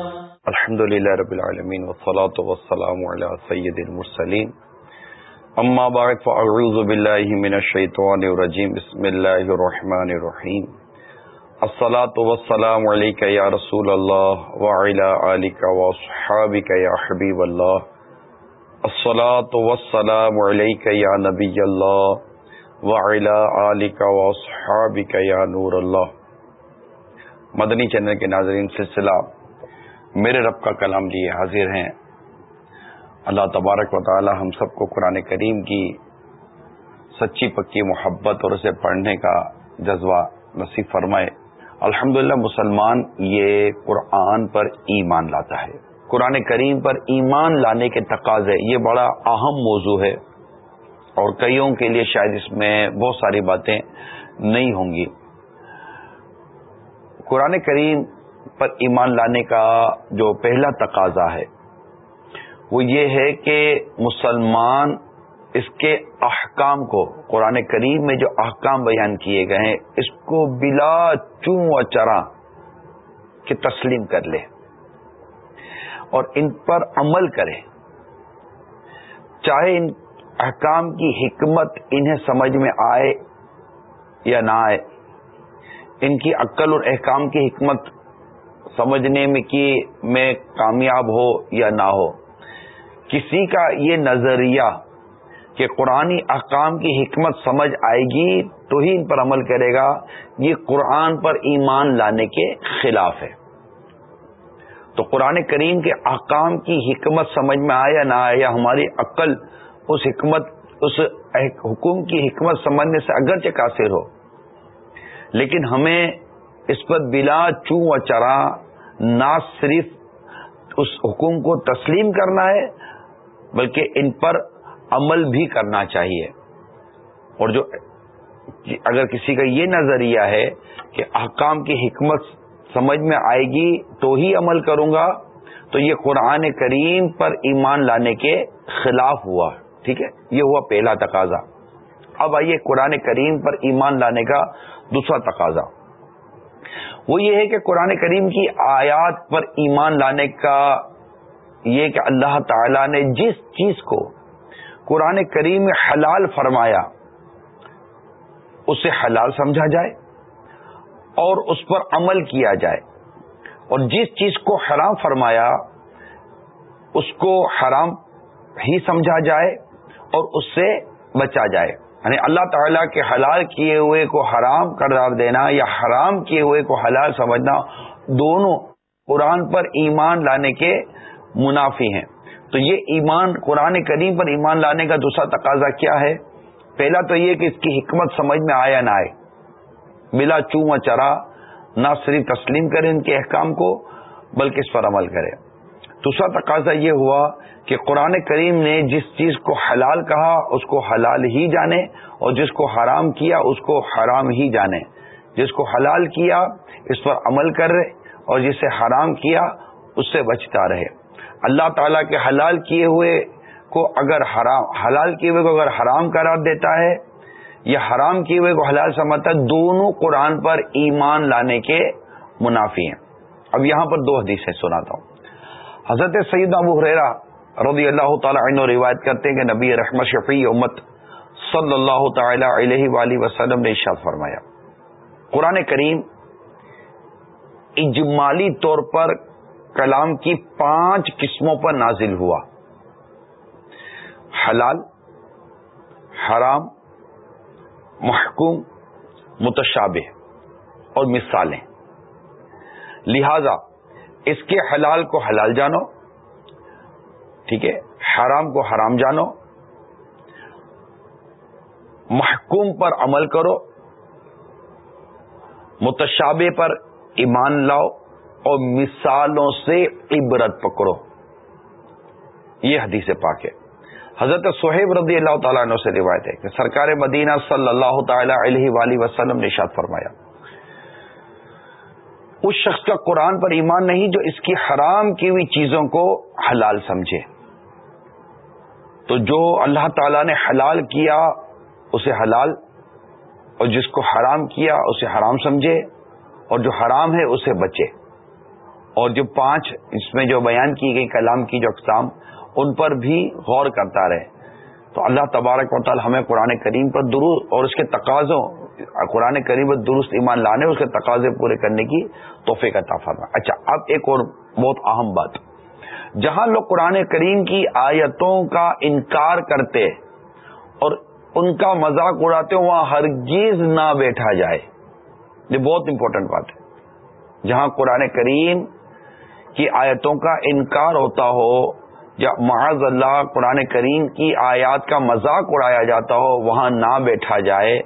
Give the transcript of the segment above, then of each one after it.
الحمد للہ رب العالمین والصلاة والسلام علی سید المرسلین. اما بعد، فاعوذ باللہ من الشیطان الرجیم، بسم اللہ الرحمن الرحیم. الصلاة والسلام علیکہ یا رسول اللہ وعلا آلکہ واصحابکہ یا حبیب اللہ. الصلاة والسلام علیکہ یا نبی اللہ وعلا آلکہ واصحابکہ یا نور اللہ. مدنی چینل کے ناظرین، سلسلہ میرے رب کا کلام لیے حاضر ہیں۔ اللہ تبارک و تعالی ہم سب کو قرآن کریم کی سچی پکی محبت اور اسے پڑھنے کا جذبہ نصیب فرمائے۔ الحمد مسلمان یہ قرآن پر ایمان لاتا ہے۔ قرآن کریم پر ایمان لانے کے تقاضے یہ بڑا اہم موضوع ہے اور کئیوں کے لیے شاید اس میں بہت ساری باتیں نہیں ہوں گی۔ قرآن کریم پر ایمان لانے کا جو پہلا تقاضا ہے، وہ یہ ہے کہ مسلمان اس کے احکام کو، قرآن کریم میں جو احکام بیان کیے گئے ہیں، اس کو بلا چون و چرا کے تسلیم کر لے اور ان پر عمل کرے۔ چاہے ان احکام کی حکمت انہیں سمجھ میں آئے یا نہ آئے، ان کی عقل اور احکام کی حکمت سمجھنے میں کہ میں کامیاب ہو یا نہ ہو۔ کسی کا یہ نظریہ کہ قرآن احکام کی حکمت سمجھ آئے گی تو ہی ان پر عمل کرے گا، یہ قرآن پر ایمان لانے کے خلاف ہے۔ تو قرآن کریم کے احکام کی حکمت سمجھ میں آئے یا نہ آئے یا ہماری عقل اس حکمت، اس حکم کی حکمت سمجھنے سے اگرچہ قاصر ہو، لیکن ہمیں اس پر بلا چوں و چرا نہ صرف اس حکم کو تسلیم کرنا ہے، بلکہ ان پر عمل بھی کرنا چاہیے۔ اور جو اگر کسی کا یہ نظریہ ہے کہ احکام کی حکمت سمجھ میں آئے گی تو ہی عمل کروں گا، تو یہ قرآن کریم پر ایمان لانے کے خلاف ہوا۔ ٹھیک ہے؟ یہ ہوا پہلا تقاضا۔ اب آئیے قرآن کریم پر ایمان لانے کا دوسرا تقاضا۔ وہ یہ ہے کہ قرآن کریم کی آیات پر ایمان لانے کا یہ کہ اللہ تعالی نے جس چیز کو قرآن کریم میں حلال فرمایا، اسے حلال سمجھا جائے اور اس پر عمل کیا جائے۔ اور جس چیز کو حرام فرمایا، اس کو حرام ہی سمجھا جائے اور اس سے بچا جائے۔ یعنی اللہ تعالیٰ کے حلال کیے ہوئے کو حرام قرار دینا یا حرام کیے ہوئے کو حلال سمجھنا دونوں قرآن پر ایمان لانے کے منافی ہیں۔ تو یہ ایمان، قرآن کریم پر ایمان لانے کا دوسرا تقاضا کیا ہے؟ پہلا تو یہ کہ اس کی حکمت سمجھ میں آیا نہ آئے۔ بلا چوں چرا، نہ صرف تسلیم کرے ان کے احکام کو، بلکہ اس پر عمل کرے۔ دوسرا تقاضا یہ ہوا کہ قرآن کریم نے جس چیز کو حلال کہا، اس کو حلال ہی جانے، اور جس کو حرام کیا، اس کو حرام ہی جانے۔ جس کو حلال کیا، اس پر عمل کر رہے، اور جسے حرام کیا، اس سے بچتا رہے۔ اللہ تعالیٰ کے حلال کیے ہوئے کو اگر حرام، حلال کیے ہوئے کو اگر حرام قرار دیتا ہے، یا حرام کیے ہوئے کو حلال سمجھتا ہے، دونوں قرآن پر ایمان لانے کے منافی ہیں۔ اب یہاں پر دو حدیثیں سناتا ہوں۔ حضرت سعید ابو حریرا رضی اللہ تعالی عنہ روایت کرتے ہیں کہ نبی رحمت شفیع امت صلی اللہ تعالی علیہ وآلہ وسلم نے ارشاد فرمایا۔ قرآن کریم اجمالی طور پر کلام کی پانچ قسموں پر نازل ہوا۔ حلال، حرام، محکوم، متشابہ اور مثالیں۔ لہذا اس کے حلال کو حلال جانو، ٹھیک ہے، حرام کو حرام جانو، محکوم پر عمل کرو متشابے پر ایمان لاؤ اور مثالوں سے عبرت پکڑو۔ یہ حدیث پاک ہے۔ حضرت صہیب رضی اللہ تعالیٰ عنہ سے روایت ہے کہ سرکار مدینہ صلی اللہ تعالی علیہ وآلہ وسلم نے شاد فرمایا اس شخص کا قرآن پر ایمان نہیں جو اس کی حرام کی ہوئی چیزوں کو حلال سمجھے۔ تو جو اللہ تعالی نے حلال کیا، اسے حلال، اور جس کو حرام کیا، اسے حرام سمجھے، اور جو حرام ہے، اسے بچے۔ اور جو پانچ اس میں جو بیان کی گئی، کلام کی جو اقسام، ان پر بھی غور کرتا رہے۔ تو اللہ تبارک و تعالی ہمیں قرآن کریم پر درست اور اس کے تقاضوں، قرآن کریم پر درست ایمان لانے اس کے تقاضے پورے کرنے کی توفیق عطا فرما اچھا اب ایک اور بہت اہم بات۔ جہاں لوگ قرآن کریم کی آیتوں کا انکار کرتے اور ان کا مذاق اڑاتے، وہاں ہرگیز نہ بیٹھا جائے۔ یہ بہت امپورٹنٹ بات ہے۔ جہاں قرآن کریم کی آیتوں کا انکار ہوتا ہو یا معاذ اللہ قرآن کریم کی آیات کا مذاق اڑایا جاتا ہو، وہاں نہ بیٹھا جائے،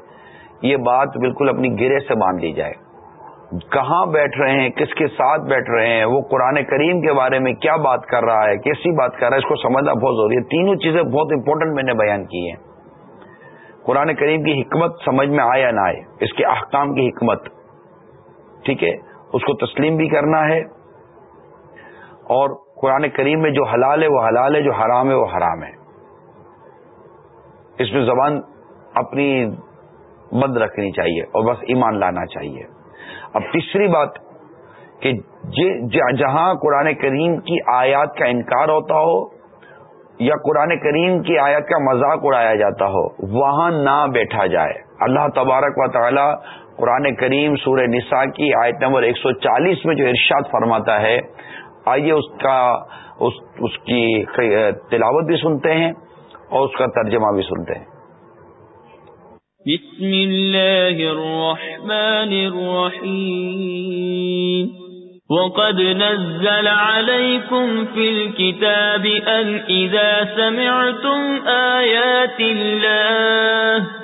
یہ بات بالکل اپنی گرے سے مان لی جائے۔ کہاں بیٹھ رہے ہیں، کس کے ساتھ بیٹھ رہے ہیں، وہ قرآن کریم کے بارے میں کیا بات کر رہا ہے، کیسی بات کر رہا ہے، اس کو سمجھنا بہت ضروری ہے۔ تینوں چیزیں بہت امپورٹنٹ میں نے بیان کی ہیں۔ قرآن کریم کی حکمت سمجھ میں آئے یا نہ آئے، اس کے احکام کی حکمت، ٹھیک ہے؟ اس کو تسلیم بھی کرنا ہے۔ اور قرآن کریم میں جو حلال ہے وہ حلال ہے، جو حرام ہے وہ حرام ہے۔ اس میں زبان اپنی بند رکھنی چاہیے اور بس ایمان لانا چاہیے۔ اب تیسری بات کہ جہاں قرآن کریم کی آیات کا انکار ہوتا ہو یا قرآن کریم کی آیات کا مذاق اڑایا جاتا ہو، وہاں نہ بیٹھا جائے۔ اللہ تبارک و تعالی قرآن کریم سورہ نساء کی آیت نمبر ایک سو چالیس میں جو ارشاد فرماتا ہے آئیے، اس کا، اس اس کی تلاوت بھی سنتے ہیں اور اس کا ترجمہ بھی سنتے ہیں۔ بسم الله الرحمن الرحيم وقد نزل عليكم في الكتاب أن إذا سمعتم آيات الله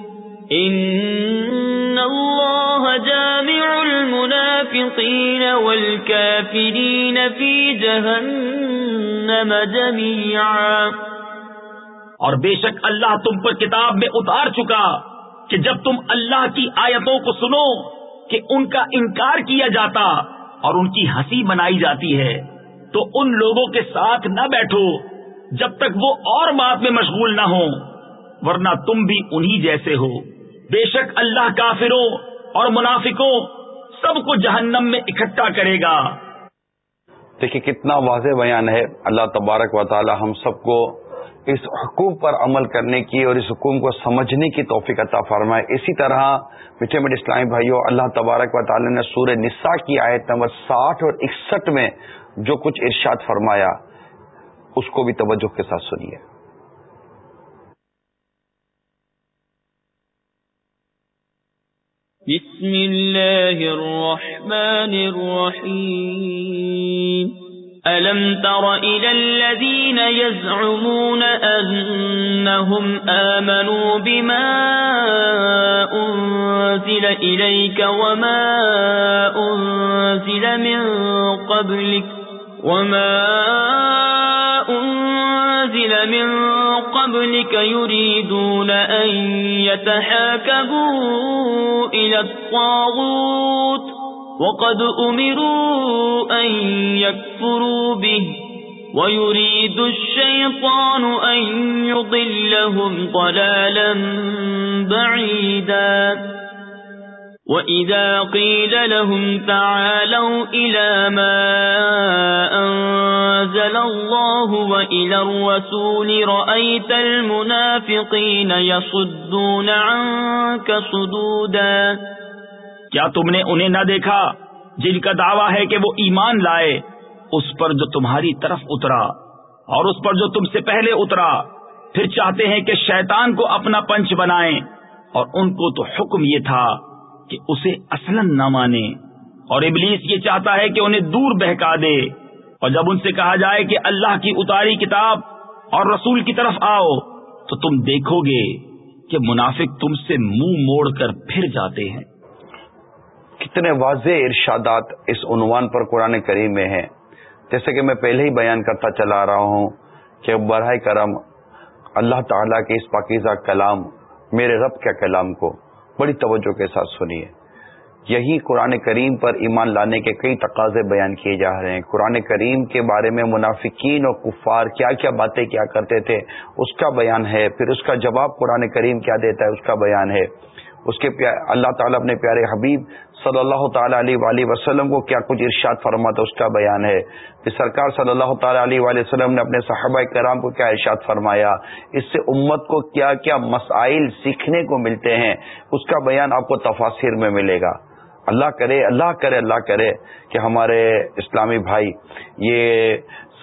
إن الله جامع المنافقين والكافرين في جهنم جميعا۔ اور بے شک اللہ تم پر کتاب میں اتار چکا کہ جب تم اللہ کی آیتوں کو سنو کہ ان کا انکار کیا جاتا اور ان کی ہنسی بنائی جاتی ہے، تو ان لوگوں کے ساتھ نہ بیٹھو جب تک وہ اور بات میں مشغول نہ ہوں، ورنہ تم بھی انہی جیسے ہو۔ بے شک اللہ کافروں اور منافقوں سب کو جہنم میں اکٹھا کرے گا۔ دیکھیے کتنا واضح بیان ہے۔ اللہ تبارک و تعالی ہم سب کو اس حکوم پر عمل کرنے کی اور اس حکوم کو سمجھنے کی توفیق عطا فرمائے۔ اسی طرح میٹھے میٹھے اسلامی بھائیوں، اللہ تبارک و تعالی نے سورہ نساء کی آیت نمبر ساٹھ اور اکسٹھ میں جو کچھ ارشاد فرمایا، اس کو بھی توجہ کے ساتھ سنیے۔ بسم اللہ الرحمن الرحیم ألم تر إلى الذين يزعمون أنهم آمنوا بما أنزل إليك وما أنزل من قبلك وما أنزل من قبلك قبلك يريدون أن يتحاكبوا إلى الطاغوت وقد أمروا أن يكفروا به ويريد الشيطان أن يضلهم ضلالا بعيدا وإذا قيل لهم تعالوا إلى ما أنزل الله وإلى الرسول رأيت المنافقين يصدون عنك صدودا کیا تم نے انہیں نہ دیکھا جن کا دعویٰ ہے کہ وہ ایمان لائے؟ اس پر جو تمہاری طرف اترا اور اس پر جو تم سے پہلے اترا، پھر چاہتے ہیں کہ شیطان کو اپنا پنچ بنائیں اور ان کو تو حکم یہ تھا کہ اسے اصلا نہ مانے۔ اور ابلیس یہ چاہتا ہے کہ انہیں دور بہکا دے۔ اور جب ان سے کہا جائے کہ اللہ کی اتاری کتاب اور رسول کی طرف آؤ، تو تم دیکھو گے کہ منافق تم سے منہ موڑ کر پھر جاتے ہیں۔ کتنے واضح ارشادات اس عنوان پر قرآن کریم میں ہیں۔ جیسے کہ میں پہلے ہی بیان کرتا چلا رہا ہوں کہ براہ کرم اللہ تعالیٰ کے اس پاکیزہ کلام، میرے رب کے کلام کو بڑی توجہ کے ساتھ سنیے۔ یہی قرآن کریم پر ایمان لانے کے کئی تقاضے بیان کیے جا رہے ہیں۔ قرآن کریم کے بارے میں منافقین اور کفار کیا کیا باتیں کیا کرتے تھے، اس کا بیان ہے۔ پھر اس کا جواب قرآن کریم کیا دیتا ہے، اس کا بیان ہے۔ اس کے اللہ تعالیٰ اپنے پیارے حبیب صلی اللہ تعالیٰ علیہ وآلہ وسلم کو کیا کچھ ارشاد فرماتا اس کا بیان ہے۔ کہ سرکار صلی اللہ تعالیٰ علیہ وآلہ وسلم نے اپنے صحابہ کرام کو کیا ارشاد فرمایا۔ اس سے امت کو کیا کیا مسائل سیکھنے کو ملتے ہیں، اس کا بیان آپ کو تفاصر میں ملے گا۔ اللہ کرے اللہ کرے اللہ کرے کہ ہمارے اسلامی بھائی، یہ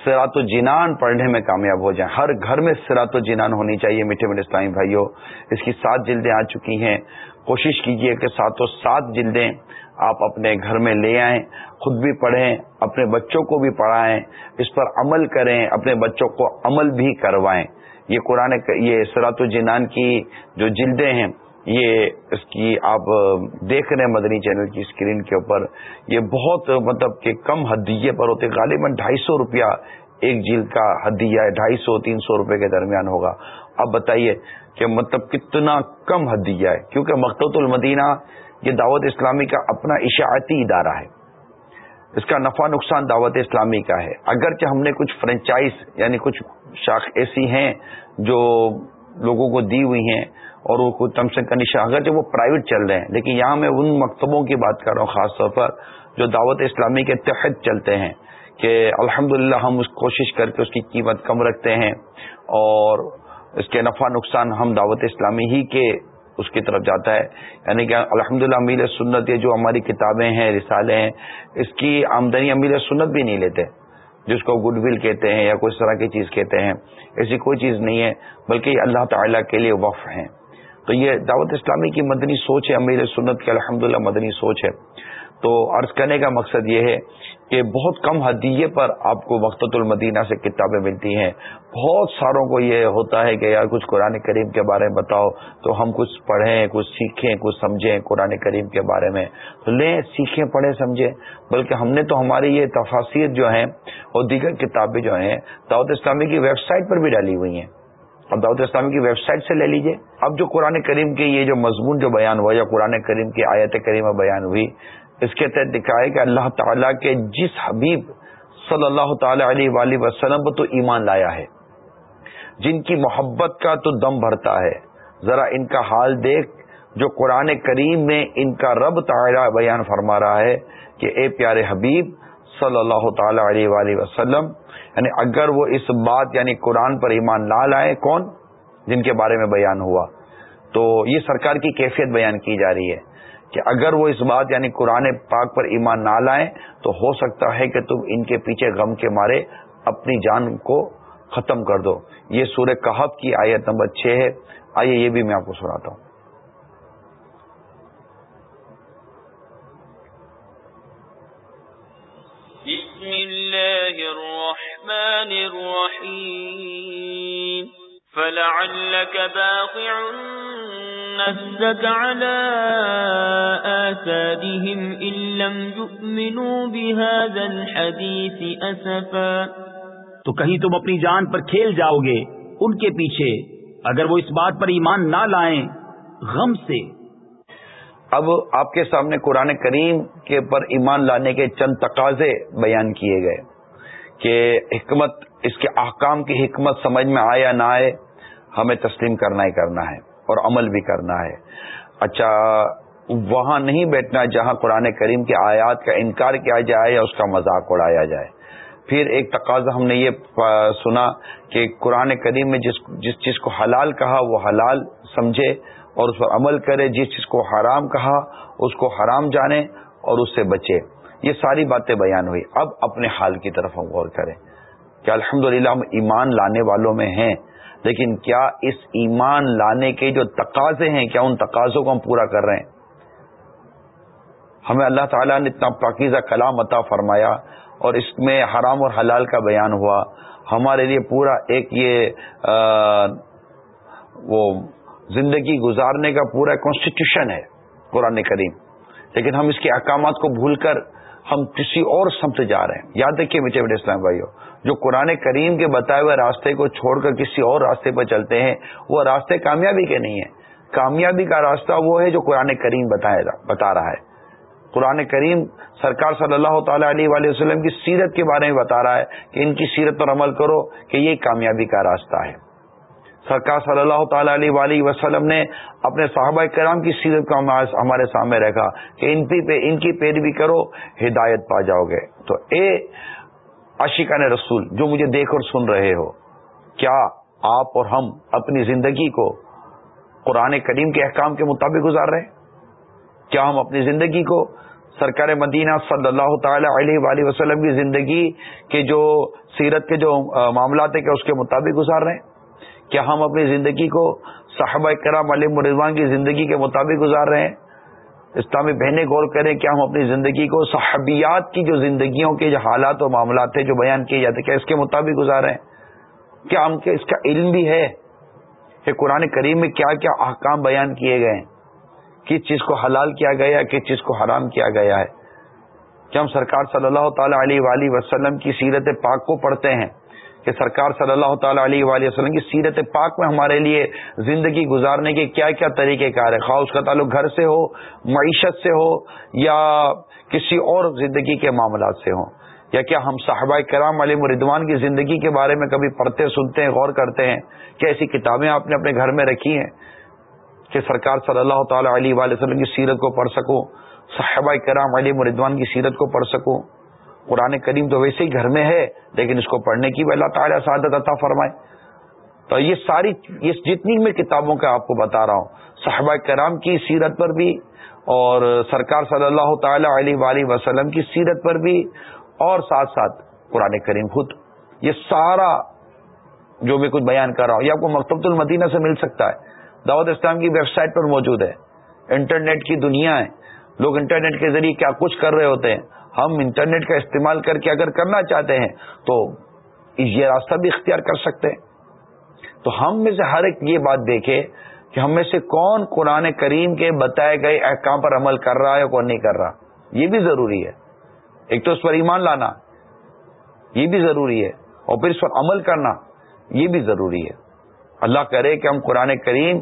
سرات و جنان پڑھنے میں کامیاب ہو جائیں۔ ہر گھر میں سرات و جنان ہونی چاہیے میٹھے میٹھے اسلامی بھائیوں۔ اس کی سات جلدیں آ چکی ہیں۔ کوشش کیجیے کہ ساتوں سات جلدیں آپ اپنے گھر میں لے آئیں، خود بھی پڑھیں، اپنے بچوں کو بھی پڑھائیں، اس پر عمل کریں، اپنے بچوں کو عمل بھی کروائیں۔ یہ قرآن یہ سرات الجنان کی جو جلدیں ہیں یہ اس کی آپ دیکھ رہے ہیں مدنی چینل کی اسکرین کے اوپر، یہ بہت مطلب کہ کم حدیے پر ہوتے، غالباً ڈھائی سو روپیہ ایک جیل کا حدیہ ہے، ڈھائی سو، تین سو روپے کے درمیان ہوگا۔ اب بتائیے کہ مطلب کتنا کم حدیہ ہے، کیونکہ مقت المدینہ یہ دعوت اسلامی کا اپنا اشاعتی ادارہ ہے۔ اس کا نفع نقصان دعوت اسلامی کا ہے۔ اگرچہ ہم نے کچھ فرنچائز یعنی کچھ شاخ ایسی ہیں جو لوگوں کو دی ہوئی ہیں اور وہ کوئی تم سے کنشا اگرچہ وہ پرائیویٹ چل رہے ہیں، لیکن یہاں میں ان مکتبوں کی بات کر رہا ہوں، خاص طور پر جو دعوت اسلامی کے تحت چلتے ہیں کہ الحمد ہم اس کوشش کر کے اس کی قیمت کم رکھتے ہیں اور اس کے نفع نقصان ہم دعوت اسلامی ہی کے اس کی طرف جاتا ہے۔ یعنی کہ الحمد للہ امیر سنت یہ جو ہماری کتابیں ہیں، رسالے ہیں، اس کی آمدنی امیر سنت بھی نہیں لیتے۔ جس کو گڈ ول کہتے ہیں یا کوئی طرح کی چیز کہتے ہیں، ایسی کوئی چیز نہیں ہے، بلکہ یہ اللہ تعالیٰ کے لیے وف ہیں۔ تو یہ دعوت اسلامی کی مدنی سوچ ہے، امیر سنت کی الحمد مدنی سوچ ہے۔ تو عرض کرنے کا مقصد یہ ہے کہ بہت کم حدیے پر آپ کو وقت المدینہ سے کتابیں ملتی ہیں۔ بہت ساروں کو یہ ہوتا ہے کہ یار کچھ قرآن کریم کے بارے میں بتاؤ تو ہم کچھ پڑھیں، کچھ سیکھیں، کچھ سمجھیں قرآن کریم کے بارے میں۔ تو لیں، سیکھیں، پڑھیں، سمجھیں۔ بلکہ ہم نے تو ہماری یہ تفاصیر جو ہیں اور دیگر کتابیں جو ہیں دعوت اسلامی کی ویب سائٹ پر بھی ڈالی ہوئی ہیں۔ اب دعوت اسلامی کی ویب سائٹ سے لے لیجیے۔ اب جو قرآن کریم کے یہ جو مضمون جو بیان ہوا یا قرآن کریم کی آیت کریمہ بیان ہوئی اس کے تحت دکھائے کہ اللہ تعالیٰ کے جس حبیب صلی اللہ تعالی علیہ وآلہ وسلم پر تو ایمان لایا ہے۔ جن کی محبت کا تو دم بھرتا ہے۔ ذرا ان کا حال دیکھ، جو قرآن کریم میں ان کا رب تعالیٰ بیان فرما رہا ہے کہ اے پیارے حبیب صلی اللہ تعالی علیہ وآلہ وسلم یعنی اگر وہ اس بات یعنی قرآن پر ایمان نہ لائے، کون؟ جن کے بارے میں بیان ہوا۔ تو یہ سرکار کی کیفیت بیان کی جا رہی ہے۔ کہ اگر وہ اس بات یعنی قرآن پاک پر ایمان نہ لائیں تو ہو سکتا ہے کہ تم ان کے پیچھے غم کے مارے اپنی جان کو ختم کر دو۔ یہ سورہ کہب کی آیت نمبر چھ ہے۔ آئیے یہ بھی میں آپ کو سناتا ہوں۔ بسم اللہ الرحمن الرحیم۔ فلعلك باقع نفسك على آثارهم إن لم يؤمنوا بهذا الحديث أسفا تو کہیں تم اپنی جان پر کھیل جاؤ گے ان کے پیچھے اگر وہ اس بات پر ایمان نہ لائیں غم سے۔ اب آپ کے سامنے قرآن کریم کے پر ایمان لانے کے چند تقاضے بیان کیے گئے کہ حکمت اس کے احکام کی حکمت سمجھ میں آئے یا نہ آئے ہمیں تسلیم کرنا ہی کرنا ہے اور عمل بھی کرنا ہے۔ اچھا وہاں نہیں بیٹھنا جہاں قرآن کریم کے آیات کا انکار کیا جائے یا اس کا مذاق اڑایا جائے۔ پھر ایک تقاضا ہم نے یہ سنا کہ قرآن کریم میں جس جس چیز کو حلال کہا وہ حلال سمجھے اور اس پر عمل کرے، جس چیز کو حرام کہا اس کو حرام جانے اور اس سے بچے۔ یہ ساری باتیں بیان ہوئی۔ اب اپنے حال کی طرف ہم غور کریں کہ الحمد ہم ایمان لانے والوں میں ہیں۔ لیکن کیا اس ایمان لانے کے جو تقاضے ہیں، کیا ان تقاضوں کو ہم پورا کر رہے ہیں؟ ہمیں اللہ تعالیٰ نے اتنا پاکیزہ کلام عطا فرمایا اور اس میں حرام اور حلال کا بیان ہوا۔ ہمارے لیے پورا ایک یہ وہ زندگی گزارنے کا پورا کانسٹیٹیوشن ہے قرآن کریم۔ لیکن ہم اس کے احکامات کو بھول کر ہم کسی اور سمت جا رہے ہیں۔ یاد رکھیے میٹھے بیٹے اسلام بھائی جو قرآن کریم کے بتائے ہوئے راستے کو چھوڑ کر کسی اور راستے پر چلتے ہیں، وہ راستے کامیابی کے نہیں ہیں۔ کامیابی کا راستہ وہ ہے جو قرآن کریم بتا رہا ہے۔ قرآن کریم سرکار صلی اللہ تعالی علیہ وآلہ وسلم کی سیرت کے بارے میں بتا رہا ہے کہ ان کی سیرت پر عمل کرو کہ یہ کامیابی کا راستہ ہے۔ سرکار صلی اللہ تعالی علیہ وآلہ وسلم نے اپنے صحابہ کرام کی سیرت کو ہمارے سامنے رکھا کہ ان پہ، ان کی پیروی کرو، ہدایت پا جاؤ گے۔ تو اے عاشقان رسول، جو مجھے دیکھ اور سن رہے ہو، کیا آپ اور ہم اپنی زندگی کو قرآن کریم کے احکام کے مطابق گزار رہے ہیں؟ کیا ہم اپنی زندگی کو سرکار مدینہ صلی اللہ تعالی علیہ وآلہ وسلم کی زندگی کے جو سیرت کے جو معاملات ہیں، کیا اس کے مطابق گزار رہے ہیں؟ کیا ہم اپنی زندگی کو صحابہ کرام علیہ مرضوان کی زندگی کے مطابق گزار رہے ہیں؟ اسلامی بہنیں غور کریں کہ ہم اپنی زندگی کو صحابیات کی جو زندگیوں کے جو حالات و معاملات ہیں جو بیان کیے جاتے ہیں کیا اس کے مطابق گزارے ہیں؟ کیا ہم کے اس کا علم بھی ہے؟ کہ قرآن کریم میں کیا کیا احکام بیان کیے گئے ہیں؟ کس چیز کو حلال کیا گیا کس چیز کو حرام کیا گیا ہے؟ کیا ہم سرکار صلی اللہ تعالی علیہ وآلہ وسلم کی سیرت پاک کو پڑھتے ہیں کہ سرکار صلی اللہ تعالی علیہ وآلہ وسلم کی سیرت پاک میں ہمارے لیے زندگی گزارنے کے کیا کیا طریقہ کار ہے خواہ اس کا تعلق گھر سے ہو، معیشت سے ہو، یا کسی اور زندگی کے معاملات سے ہوں؟ یا کیا ہم صحابہ کرام علیہ مردوان کی زندگی کے بارے میں کبھی پڑھتے، سنتے ہیں غور کرتے ہیں؟ کیا ایسی کتابیں آپ نے اپنے گھر میں رکھی ہیں کہ سرکار صلی اللہ تعالی علیہ وآلہ وسلم کی سیرت کو پڑھ سکوں؟ صحابہ کرام علیہ مردوان کی سیرت کو پڑھ سکوں؟ قرآن کریم تو ویسے ہی گھر میں ہے، لیکن اس کو پڑھنے کی بھی اللہ تعالیٰ سعادت عطا فرمائے۔ تو یہ ساری، یہ جتنی میں کتابوں کا آپ کو بتا رہا ہوں، صحابہ کرام کی سیرت پر بھی اور سرکار صلی اللہ تعالی علیہ وآلہ وسلم کی سیرت پر بھی اور ساتھ ساتھ قرآن کریم خود۔ یہ سارا جو میں کچھ بیان کر رہا ہوں، یہ آپ کو مکتبۃ المدینہ سے مل سکتا ہے۔ دعوت اسلام کی ویب سائٹ پر موجود ہے۔ انٹرنیٹ کی دنیا ہے۔ لوگ انٹرنیٹ کے ذریعے کیا کچھ کر رہے ہوتے ہیں۔ ہم انٹرنیٹ کا استعمال کر کے اگر کرنا چاہتے ہیں تو یہ راستہ بھی اختیار کر سکتے ہیں۔ تو ہم میں سے ہر ایک یہ بات دیکھے کہ ہم میں سے کون قرآن کریم کے بتائے گئے احکام پر عمل کر رہا ہے کون نہیں کر رہا۔ یہ بھی ضروری ہے۔ ایک تو اس پر ایمان لانا، یہ بھی ضروری ہے۔ اور پھر اس پر عمل کرنا، یہ بھی ضروری ہے۔ اللہ کرے کہ ہم قرآن کریم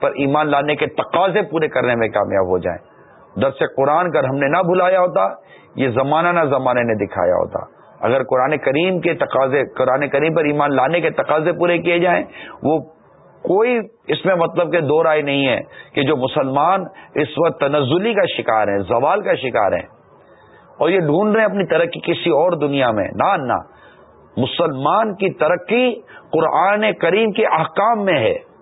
پر ایمان لانے کے تقاضے پورے کرنے میں کامیاب ہو جائیں۔ درس قرآن کر ہم نے نہ بلایا ہوتا، یہ زمانہ نہ زمانے نے دکھایا ہوتا۔ اگر قرآن کریم کے تقاضے، قرآن کریم پر ایمان لانے کے تقاضے پورے کیے جائیں، وہ کوئی اس میں مطلب کہ دو رائے نہیں ہے کہ جو مسلمان اس وقت تنزلی کا شکار ہیں، زوال کا شکار ہیں۔ اور یہ ڈھونڈ رہے ہیں اپنی ترقی کسی اور دنیا میں۔ نہ نہ۔ مسلمان کی ترقی قرآن کریم کے احکام میں ہے۔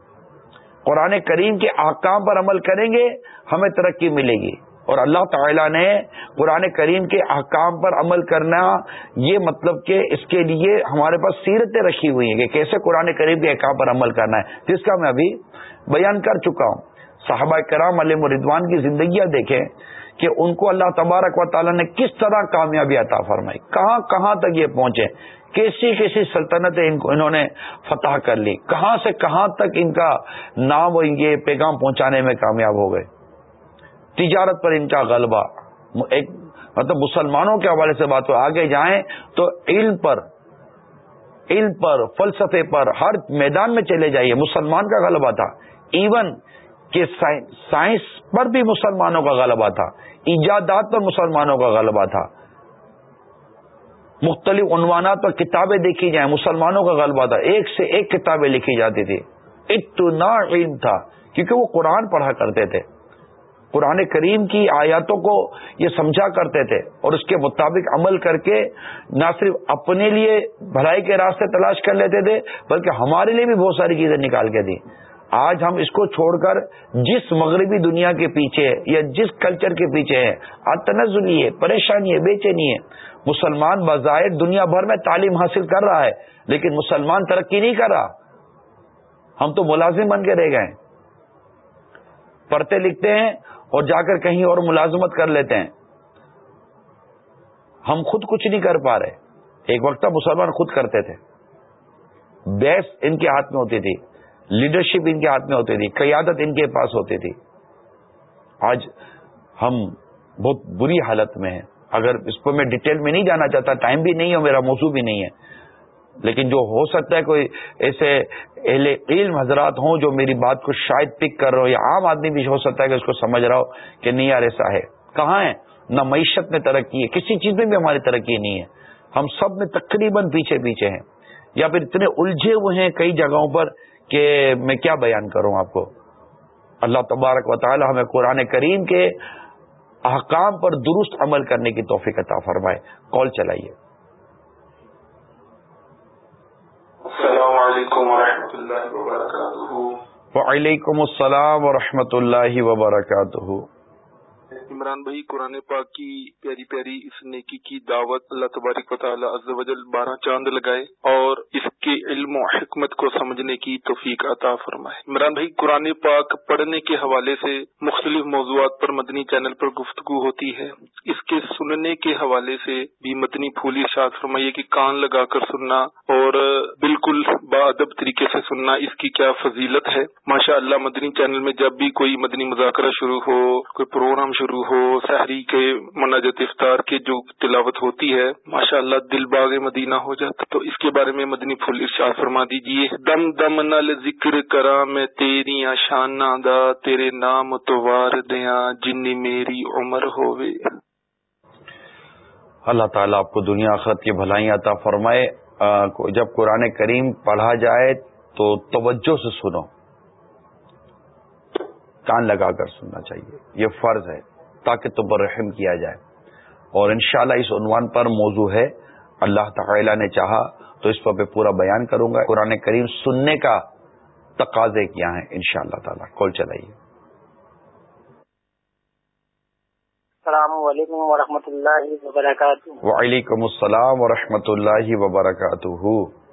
قرآن کریم کے احکام پر عمل کریں گے، ہمیں ترقی ملے گی۔ اور اللہ تعالیٰ نے قرآن کریم کے احکام پر عمل کرنا، یہ مطلب کہ اس کے لیے ہمارے پاس سیرتیں رکھی ہوئی ہیں کہ کیسے قرآن کریم کے احکام پر عمل کرنا ہے۔ جس کا میں ابھی بیان کر چکا ہوں۔ صحابہ کرام علیہ مردوان کی زندگیاں دیکھیں کہ ان کو اللہ تبارک و تعالیٰ نے کس طرح کامیابی عطا فرمائی؟ کہاں کہاں تک یہ پہنچے؟ کیسی کیسی سلطنتیں انہوں نے فتح کر لی؟ کہاں سے کہاں تک ان کا نام اور یہ پیغام پہنچانے میں کامیاب ہو گئے؟ تجارت پر ان کا غلبہ، ایک مطلب مسلمانوں کے حوالے سے بات ہو، آگے جائیں تو علم پر علم پر، فلسفے پر، ہر میدان میں چلے جائیے۔ مسلمان کا غلبہ تھا۔ ایون کہ سائنس پر بھی مسلمانوں کا غلبہ تھا۔ ایجادات پر مسلمانوں کا غلبہ تھا۔ مختلف عنوانات پر کتابیں دیکھی جائیں، مسلمانوں کا غلبہ تھا۔ ایک سے ایک کتابیں لکھی جاتی تھی اتنا علم تھا، کیونکہ وہ قرآن پڑھا کرتے تھے۔ قرآن کریم کی آیاتوں کو یہ سمجھا کرتے تھے اور اس کے مطابق عمل کر کے نہ صرف اپنے لیے بھلائی کے راستے تلاش کر لیتے تھے، بلکہ ہمارے لیے بھی بہت ساری چیزیں نکال کے دی آج ہم اس کو چھوڑ کر جس مغربی دنیا کے پیچھے یا جس کلچر کے پیچھے ہے آج ہے، پریشانی ہے بے چینی ہے۔ مسلمان بظاہر دنیا بھر میں تعلیم حاصل کر رہا ہے، لیکن مسلمان ترقی نہیں کر رہا۔ ہم تو ملازم بن کے رہ گئے پڑھتے لکھتے ہیں اور جا کر کہیں اور ملازمت کر لیتے ہیں۔ ہم خود کچھ نہیں کر پا رہے۔ ایک وقت مسلمان خود کرتے تھے۔ بیس ان کے ہاتھ میں ہوتی تھی۔ لیڈرشپ ان کے ہاتھ میں ہوتی تھی، قیادت ان کے پاس ہوتی تھی۔ آج ہم بہت بری حالت میں ہیں۔ اگر اس کو میں ڈیٹیل میں نہیں جانا چاہتا ٹائم بھی نہیں ہے، میرا موضوع بھی نہیں ہے۔ لیکن جو ہو سکتا ہے، کوئی ایسے اہل علم حضرات ہوں جو میری بات کو شاید پک کر رہے ہو یا عام آدمی بھی ہو سکتا ہے کہ اس کو سمجھ رہا ہو کہ نہیں یار، ایسا ہے۔ کہاں ہے نہ معیشت میں ترقی ہے، کسی چیز میں بھی ہماری ترقی نہیں ہے۔ ہم سب میں تقریباً پیچھے پیچھے ہیں۔ یا پھر اتنے الجھے ہوئے ہیں کئی جگہوں پر کہ میں کیا بیان کروں آپ کو؟ اللہ تبارک و تعالی ہمیں قرآن کریم کے احکام پر درست عمل کرنے کی توفیق عطا فرمائے۔ کال چلائیے۔ السلام علیکم ورحمۃ اللہ وبرکاتہ۔ وعلیکم السلام ورحمۃ اللہ وبرکاتہ۔ عمران بھائی، قرآن پاک کی پیاری پیاری اس نیکی کی دعوت اللہ تبارک و تعالی عز و جل بارہ چاند لگائے اور اس کے علم و حکمت کو سمجھنے کی توفیق عطا فرمائے۔ عمران بھائی، قرآن پاک پڑھنے کے حوالے سے مختلف موضوعات پر مدنی چینل پر گفتگو ہوتی ہے۔ اس کے سننے کے حوالے سے بھی مدنی پھولی شاد فرمائیے کہ کان لگا کر سننا اور بالکل ادب طریقے سے سننا اس کی کیا فضیلت ہے۔ ماشاء اللہ مدنی چینل میں جب بھی کوئی مدنی مذاکرہ شروع ہو، کوئی پروگرام شروع ہو، سحری کے مناجت افطار کی جو تلاوت ہوتی ہے ماشاء اللہ دل باغ مدینہ ہو جاتا تو اس کے بارے میں مدنی پھول ارشاد فرما دیجیے دم دم نل ذکر کرا میں تیری شانہ دا، تیرے نام تو وار دیا جنی میری عمر ہووے۔ اللہ تعالیٰ آپ کو دنیا آخرت کی بھلائی عطا فرمائے۔ جب قرآن کریم پڑھا جائے تو توجہ سے سنو۔ کان لگا کر سننا چاہیے۔ یہ فرض ہے تاکہ تو برحم کیا جائے۔ اور انشاءاللہ اس عنوان پر موضوع ہے اللہ تعالی نے چاہا تو اس پر میں پورا بیان کروں گا۔ قرآن کریم سننے کا تقاضے کیا ہیں ان شاء اللہ تعالیٰ۔ کال چلائیے۔ السلام علیکم ورحمۃ اللہ وبرکاتہ۔ وعلیکم السلام ورحمۃ اللہ وبرکاتہ۔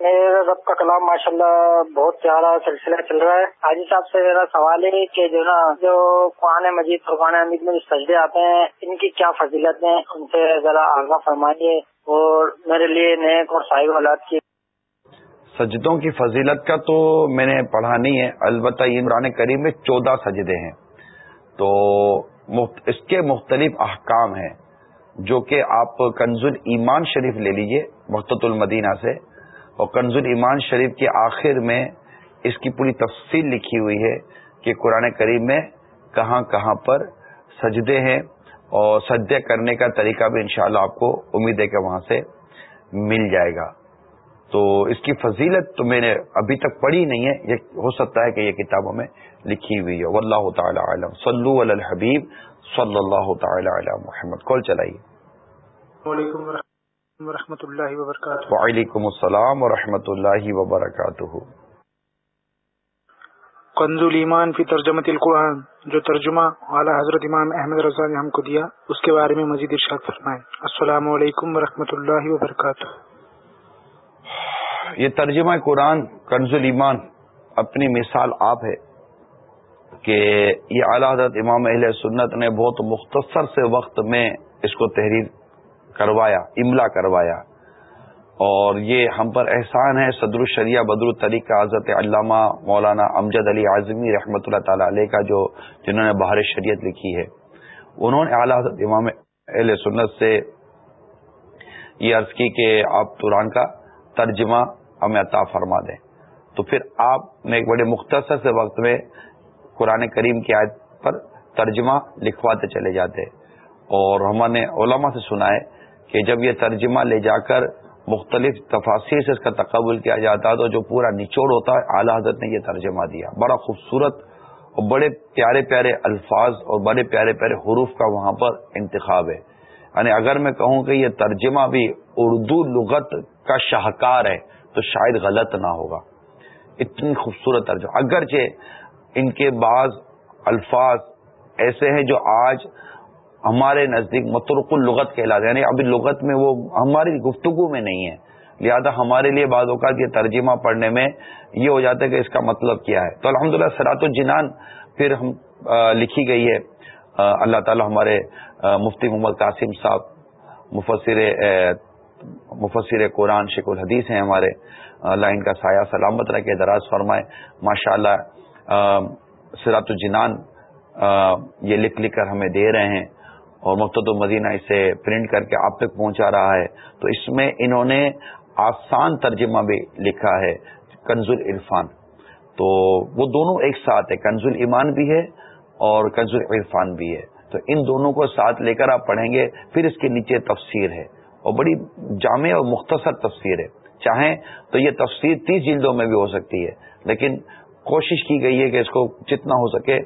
میرے رب کا کلام ماشاء اللہ بہت پیارا سلسلہ چل رہا ہے۔ حاجی صاحب سے میرا سوال ہے کہ جو نا، جو قرآن مجید، قرآن حمید میں جو سجدے آتے ہیں، ان کی کیا فضیلت ہیں؟ ان سے ذرا آگاہ فرمائیے اور میرے لیے نیک اور صاحب حالات کی۔ سجدوں کی فضیلت کا تو میں نے پڑھا نہیں ہے۔ البتہ عمران کریم میں چودہ سجدے ہیں۔ تو اس کے مختلف احکام ہیں۔ جو کہ آپ کنز ایمان شریف لے لیجیے مخت المدینہ سے۔ اور کنز ایمان شریف کے آخر میں اس کی پوری تفصیل لکھی ہوئی ہے کہ قرآن کریم میں کہاں کہاں پر سجدے ہیں اور سجدے کرنے کا طریقہ بھی انشاءاللہ شاء آپ کو امید ہے کہ وہاں سے مل جائے گا۔ تو اس کی فضیلت تو میں نے ابھی تک پڑھی نہیں ہے، یہ ہو سکتا ہے کہ یہ کتابوں میں لکھی ہوئی ہے واللہ تعالی عالم۔ صلو علی الحبیب صلی اللہ تعالی علی محمد۔ کال چلائیے۔ ورحمۃ اللہ وبرکاتہ۔ وعلیکم السلام ورحمۃ اللہ وبرکاتہ۔ کنز ایمان فی ترجمت القرآن جو ترجمہ اعلیٰ حضرت امام احمد رضا نے ہم کو دیا اس کے بارے میں مزید ارشاد فرمائے السلام علیکم ورحمۃ اللہ وبرکاتہ۔ یہ ترجمہ قرآن کنز ایمان اپنی مثال آپ ہے کہ یہ اعلیٰ حضرت امام اہل سنت نے بہت مختصر سے وقت میں اس کو تحریر کروایا، املا کروایا۔ اور یہ ہم پر احسان ہے، صدر الشریعہ بدر الطریق کا حضرت علامہ مولانا امجد علی اعظمی رحمۃ اللہ تعالی علیہ کا جو جنہوں نے بہار شریعت لکھی ہے۔ انہوں نے اعلیٰ حضرت امام اہل سنت سے یہ عرض کی کہ آپ قرآن کا ترجمہ ہمیں عطا فرما دیں۔ تو پھر آپ نے ایک بڑے مختصر سے وقت میں قرآن کریم کی آیت پر ترجمہ لکھواتے چلے جاتے۔ اور ہم نے علماء سے سنا ہے کہ جب یہ ترجمہ لے جا کر مختلف تفاصیر سے اس کا تقبل کیا جاتا تو جو پورا نچوڑ ہوتا ہے، اعلیٰ حضرت نے یہ ترجمہ دیا۔ بڑا خوبصورت اور بڑے پیارے پیارے الفاظ اور بڑے پیارے پیارے حروف کا وہاں پر انتخاب ہے۔ یعنی اگر میں کہوں کہ یہ ترجمہ بھی اردو لغت کا شاہکار ہے تو شاید غلط نہ ہوگا۔ اتنی خوبصورت ترجمہ۔ اگرچہ ان کے بعض الفاظ ایسے ہیں جو آج ہمارے نزدیک مترق الغت کہلاتے یعنی ابھی لغت میں وہ ہماری گفتگو میں نہیں ہے۔ لہٰذا ہمارے لیے بعض اوقات یہ ترجمہ پڑھنے میں یہ ہو جاتا ہے کہ اس کا مطلب کیا ہے۔ تو الحمد للہ سرات الجنان پھر ہم لکھی گئی ہے۔ اللہ تعالی ہمارے مفتی محمد قاسم صاحب، مفسر مفسر قرآن شیخ الحدیث ہیں ہمارے۔ اللہ ان کا سایہ سلامت رکھے دراز فرمائے۔ ماشاء اللہ سرات الجنان یہ لکھ لکھ کر ہمیں دے رہے ہیں۔ اور مقتد المدینہ اسے پرنٹ کر کے آپ تک پہنچا رہا ہے۔ تو اس میں انہوں نے آسان ترجمہ بھی لکھا ہے کنز العرفان تو وہ دونوں ایک ساتھ ہے کنز ایمان بھی ہے اور کنز العرفان بھی ہے۔ تو ان دونوں کو ساتھ لے کر آپ پڑھیں گے، پھر اس کے نیچے تفسیر ہے۔ اور بڑی جامع اور مختصر تفسیر ہے۔ چاہیں تو یہ تفسیر تیس جلدوں میں بھی ہو سکتی ہے، لیکن کوشش کی گئی ہے کہ اس کو جتنا ہو سکے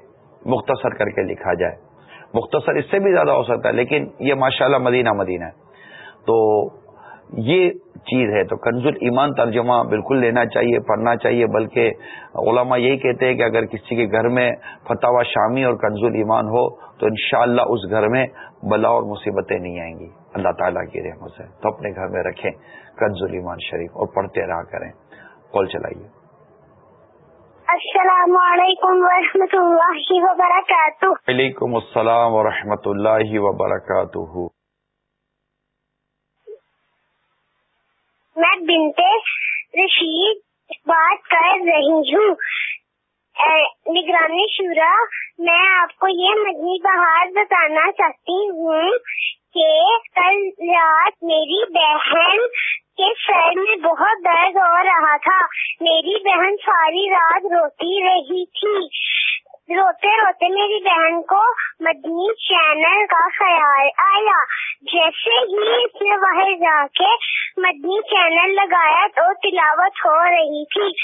مختصر کر کے لکھا جائے۔ مختصر اس سے بھی زیادہ ہو سکتا ہے، لیکن یہ ماشاءاللہ مدینہ مدینہ ہے۔ تو یہ چیز ہے، تو کنز ایمان ترجمہ بالکل لینا چاہیے، پڑھنا چاہیے، بلکہ علماء یہی کہتے ہیں کہ اگر کسی کے گھر میں فتح شامی اور کنز ایمان ہو، تو انشاءاللہ اس گھر میں بلا اور مصیبتیں نہیں آئیں گی۔ اللہ تعالیٰ کی رحمت سے۔ تو اپنے گھر میں رکھیں کنز ایمان شریف اور پڑھتے رہا کریں۔ کال چلائیے۔ السلام علیکم ورحمۃ اللہ وبرکاتہ. وعلیکم السلام ورحمۃ اللہ وبرکاتہ. میں بنتے رشید بات کر رہی ہوں. نگرانی شورا میں آپ کو یہ مدنی بہار بتانا چاہتی ہوں کہ کل رات میری بہن کے سر میں بہت درد ہو رہا تھا۔ میری بہن ساری رات روتی رہی تھی۔ روتے روتے میری بہن کو مدنی چینل کا خیال آیا۔ جیسے ہی اس نے وہاں جا کے مدنی چینل لگایا تو تلاوت ہو رہی تھی۔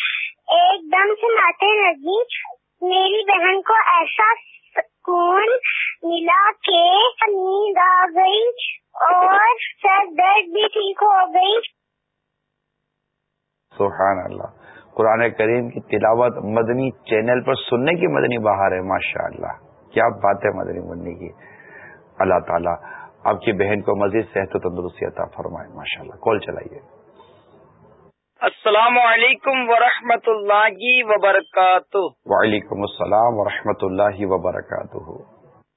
ایک دم سے لگی میری بہن کو ایسا سکون ملا کے نیند آ گئی اور سر درد بھی ٹھیک ہو گئی۔ سبحان اللہ۔ قرآن کریم کی تلاوت مدنی چینل پر سننے کی مدنی بہار ہے ماشاء اللہ کیا بات ہے مدنی بننے کی۔ اللہ تعالیٰ آپ کی بہن کو مزید صحت و تندرستی عطا فرمائے ماشاء اللہ کال چلائیے۔ السلام علیکم ورحمۃ اللہ وبرکاتہ۔ وعلیکم السلام ورحمۃ اللہ وبرکاتہ۔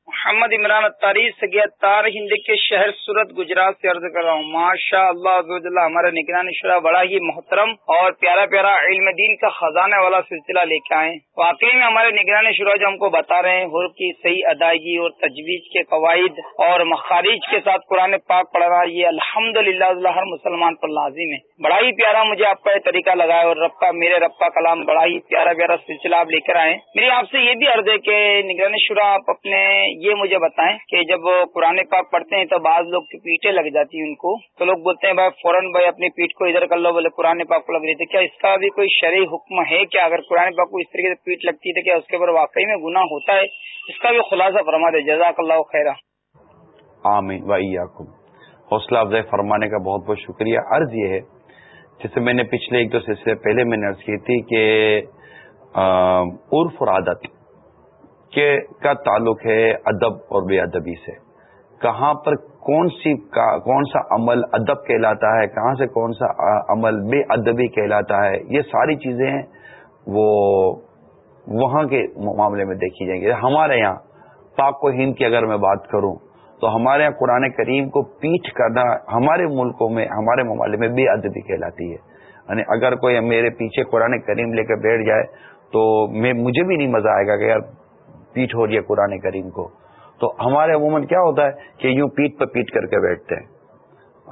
محمد عمران اتاری تار ہند کے شہر سورت گجرات سے عرض کر رہا ہوں۔ ماشاء اللہ اللہ ہمارا نگران شرح بڑا ہی محترم اور پیارا پیارا علم دین کا خزانہ والا سلسلہ لے کے آئے واقعی میں ہمارے نگران شرح جو ہم کو بتا رہے ہیں حر کی صحیح ادائیگی اور تجویز کے قواعد اور مخارج کے ساتھ قرآن پاک پڑھنا یہ الحمد للہ ہر مسلمان پر لازم ہے۔ بڑا ہی پیارا مجھے آپ کا یہ طریقہ لگا ہے اور رب کا، میرے رب کا کلام بڑا ہی پیارا پیارا سلسلہ آپ لے کر آئے میری آپ سے یہ بھی عرض ہے کہ نگران شرح آپ اپنے یہ مجھے بتائیں کہ جب قرآن پاک پڑھتے ہیں تو بعض لوگ کی پیٹیں لگ جاتی ہیں ان کو، تو لوگ بولتے ہیں بھائی فوراً بھائی اپنی پیٹ کو ادھر کر لو، بولے قرآن پاک کو لگ رہی تھی کیا اس کا بھی کوئی شرعی حکم ہے کیا؟ اگر قرآن پاک کو اس طریقے سے پیٹ لگتی ہے کیا اس کے اوپر واقعی میں گناہ ہوتا ہے؟ اس کا بھی خلاصہ فرما دے، جزاک اللہ خیرہ آمین۔ حوصلہ افزائی فرمانے کا بہت بہت شکریہ۔ عرض یہ ہے، جیسے میں نے پچھلے ایک دو سلسلے پہلے میں نے عرض کی تھی کہ عرف اور عادت۔ کے کا تعلق ہے ادب اور بے ادبی سے۔ کہاں پر کون سی کون سا عمل ادب کہلاتا ہے، کہاں سے کون سا عمل بے ادبی کہلاتا ہے، یہ ساری چیزیں وہ وہاں کے معاملے میں دیکھی جائیں گی۔ ہمارے یہاں پاک و ہند کی اگر میں بات کروں تو ہمارے یہاں قرآن کریم کو پیٹ کرنا ہمارے ملکوں میں، ہمارے ممالک میں بے ادبی کہلاتی ہے۔ یعنی اگر کوئی میرے پیچھے قرآن کریم لے کر بیٹھ جائے تو میں، مجھے بھی نہیں مزہ آئے گا کہ یار پیٹ ہو رہی ہے قرآن کریم کو۔ تو ہمارے عموماً کیا ہوتا ہے کہ یوں پیٹ پہ پیٹ کر کے بیٹھتے ہیں۔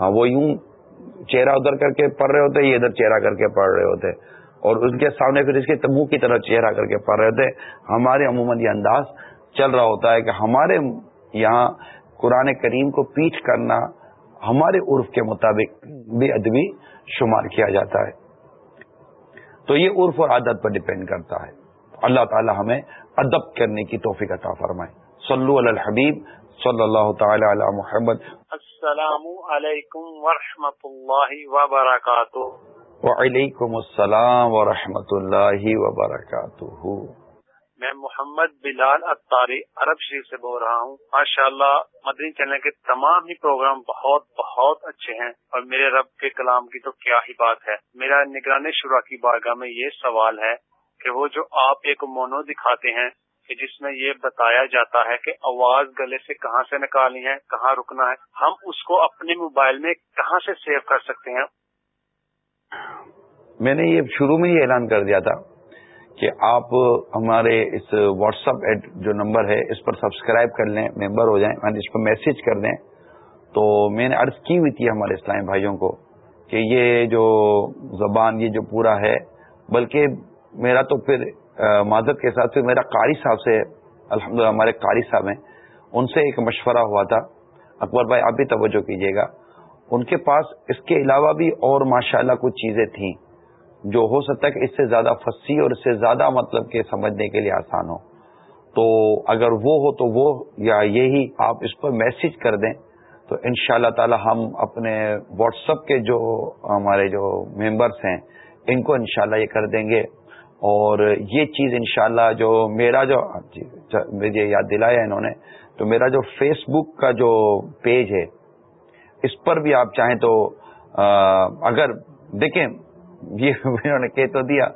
ہاں وہ یوں چہرہ ادھر کر کے پڑھ رہے ہوتے یہ ادھر چہرہ کر کے پڑھ رہے ہوتے اور ان کے سامنے پھر اس کے منہ کی طرح چہرہ کر کے پڑھ رہے ہوتے ہمارے عموماً یہ انداز چل رہا ہوتا ہے کہ ہمارے یہاں قرآن کریم کو پیٹ کرنا ہمارے عرف کے مطابق بھی ادبی شمار کیا جاتا ہے۔ تو یہ عرف اور عادت پر ڈپینڈ کرتا ہے۔ اللہ تعالی ہمیں ادب کرنے کی توفیق عطا فرمائے۔ صلو علی الحبیب صلی اللہ تعالی علی محمد۔ السلام علیکم ورحمۃ اللہ وبرکاتہ۔ وعلیکم السلام ورحمۃ اللہ وبرکاتہ۔ میں محمد بلال اتاری عرب شریف سے بول رہا ہوں۔ ماشاء اللہ مدنی چینل کے تمام ہی پروگرام بہت بہت اچھے ہیں۔ اور میرے رب کے کلام کی تو کیا ہی بات ہے۔ میرا نگرانی شورا کی بارگاہ میں یہ سوال ہے کہ وہ جو آپ ایک مونو دکھاتے ہیں، کہ جس میں یہ بتایا جاتا ہے کہ آواز گلے سے کہاں سے نکالنی ہے، کہاں رکنا ہے، ہم اس کو اپنے موبائل میں کہاں سے سیو کر سکتے ہیں؟ میں نے یہ شروع میں ہی اعلان کر دیا تھا کہ آپ ہمارے اس واٹس ایپ جو نمبر ہے، اس پر سبسکرائب کر لیں، ممبر ہو جائیں یعنی اس پر میسج کر دیں۔ تو میں نے عرض کی ہوئی تھی ہمارے اسلامی بھائیوں کو کہ یہ جو زبان، یہ جو پورا ہے، بلکہ میرا تو پھر معذرت کے ساتھ، پھر میرا قاری صاحب سے الحمد ہمارے قاری صاحب ہیں، ان سے ایک مشورہ ہوا تھا۔ اکبر بھائی، آپ بھی توجہ کیجیے گا۔ ان کے پاس اس کے علاوہ بھی اور ماشاءاللہ کچھ چیزیں تھیں جو ہو سکتا ہے کہ اس سے زیادہ فصیح اور اس سے زیادہ مطلب کہ سمجھنے کے لیے آسان ہو۔ تو اگر وہ ہو تو وہ، یا یہی آپ اس پر میسج کر دیں، تو ان شاء اللہ تعالی ہم اپنے واٹس ایپ کے جو ہمارے جو ممبرس ہیں، ان کو انشاءاللہ یہ کر دیں گے۔ اور یہ چیز انشاءاللہ جو میرا جو ہاں جی، اچھا، مجھے یاد دلایا انہوں نے۔ تو میرا جو فیس بک کا جو پیج ہے، اس پر بھی آپ چاہیں تو اگر دیکھیں، یہ انہوں نے کہہ تو دیا۔